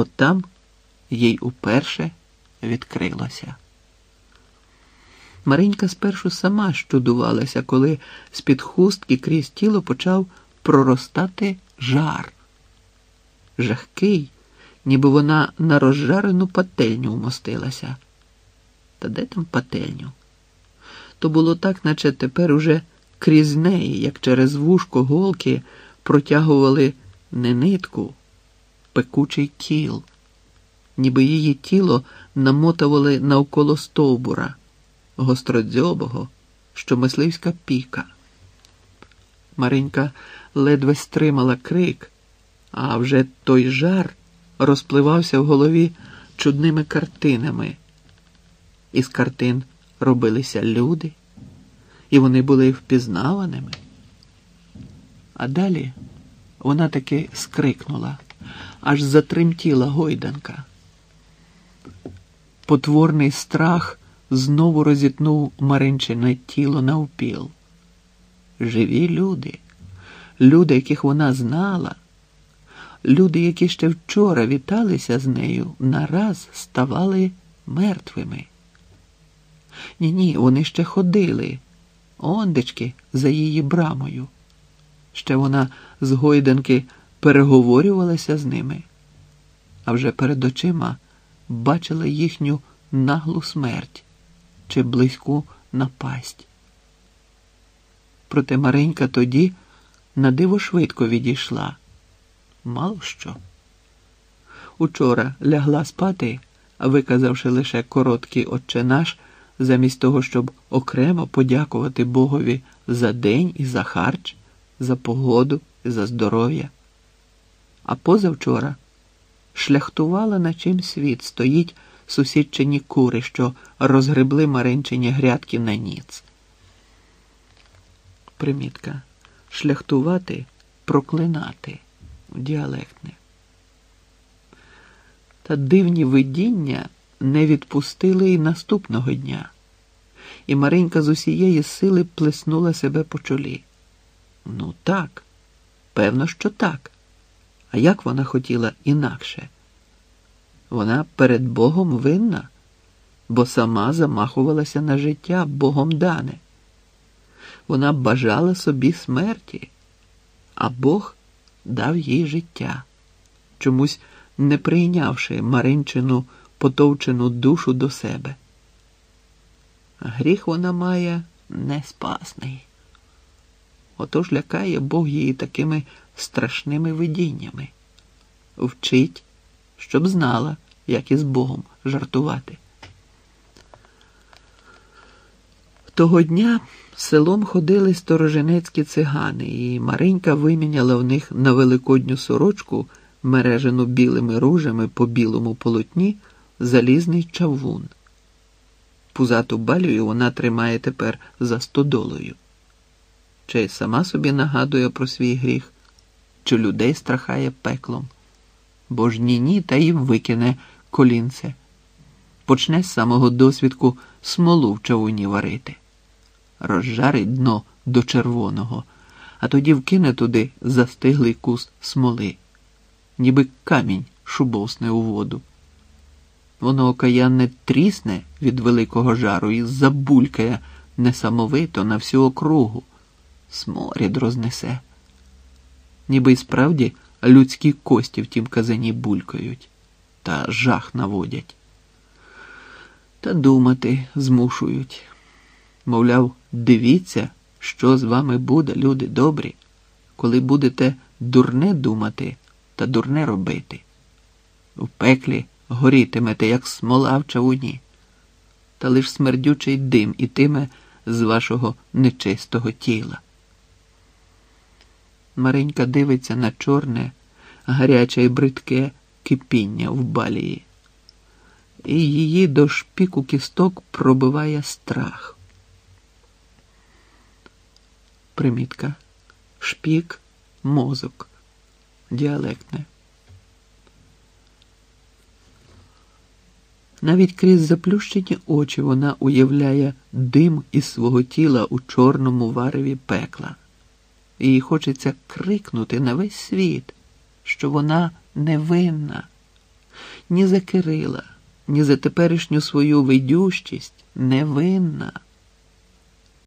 От там їй уперше відкрилося. Маринька спершу сама щудувалася, коли з-під хустки крізь тіло почав проростати жар. Жахкий, ніби вона на розжарену пательню вмостилася. Та де там пательню? То було так, наче тепер уже крізь неї, як через вушко голки, протягували не нитку, пекучий кіл, ніби її тіло намотували навколо стовбура, гостродзьобого, що мисливська піка. Маринька ледве стримала крик, а вже той жар розпливався в голові чудними картинами. Із картин робилися люди, і вони були впізнаваними. А далі вона таки скрикнула, аж затремтіла гойданка. Потворний страх знову розітнув Маринчине тіло навпіл. Живі люди, люди, яких вона знала, люди, які ще вчора віталися з нею, нараз ставали мертвими. Ні, ні, вони ще ходили, ондечки за її брамою. Ще вона з гойданки переговорювалася з ними, а вже перед очима бачила їхню наглу смерть чи близьку напасть. Проте Маренька тоді на диво швидко відійшла. Мало що. Учора лягла спати, виказавши лише короткий отче наш, замість того, щоб окремо подякувати Богові за день і за харч, за погоду і за здоров'я. А позавчора шляхтувала, на чим світ стоїть сусідчині кури, що розгребли маринчині грядки на ніц. Примітка. Шляхтувати, проклинати діалектне. Та дивні видіння не відпустили й наступного дня, і Маринька з усієї сили плеснула себе по чолі. Ну так, певно, що так. А як вона хотіла інакше? Вона перед Богом винна, бо сама замахувалася на життя Богом дане. Вона бажала собі смерті, а Бог дав їй життя, чомусь не прийнявши Маринчину потовчену душу до себе. Гріх вона має неспасний. Отож лякає Бог її такими страшними видіннями. Вчить, щоб знала, як із Богом жартувати. Того дня селом ходили стороженецькі цигани, і Маринька виміняла в них на великодню сорочку, мережену білими ружами по білому полотні, залізний чавун. Пузату балію вона тримає тепер за стодолою. Чи сама собі нагадує про свій гріх, чи людей страхає пеклом, бо ж ні-ні, та й викине колінце, почне з самого досвідку смолу в чавуні варити. Розжарить дно до червоного, а тоді вкине туди застиглий куст смоли, ніби камінь шубовсне у воду. Воно окаянне трісне від великого жару і забулькає несамовито на всю округу, сморід рознесе. Ніби й справді людські кості в тім казані булькають та жах наводять. Та думати змушують. Мовляв, дивіться, що з вами буде, люди добрі, коли будете дурне думати та дурне робити. В пеклі горітимете, як смола в чавуні, та лиш смердючий дим ітиме з вашого нечистого тіла. Маренька дивиться на чорне, гаряче і бридке кипіння в балії, і її до шпіку кісток пробиває страх. Примітка. Шпік, мозок. Діалектне. Навіть крізь заплющені очі вона уявляє дим із свого тіла у чорному вареві пекла. Їй хочеться крикнути на весь світ, що вона невинна, ні за Кирила, ні за теперішню свою видющість не винна.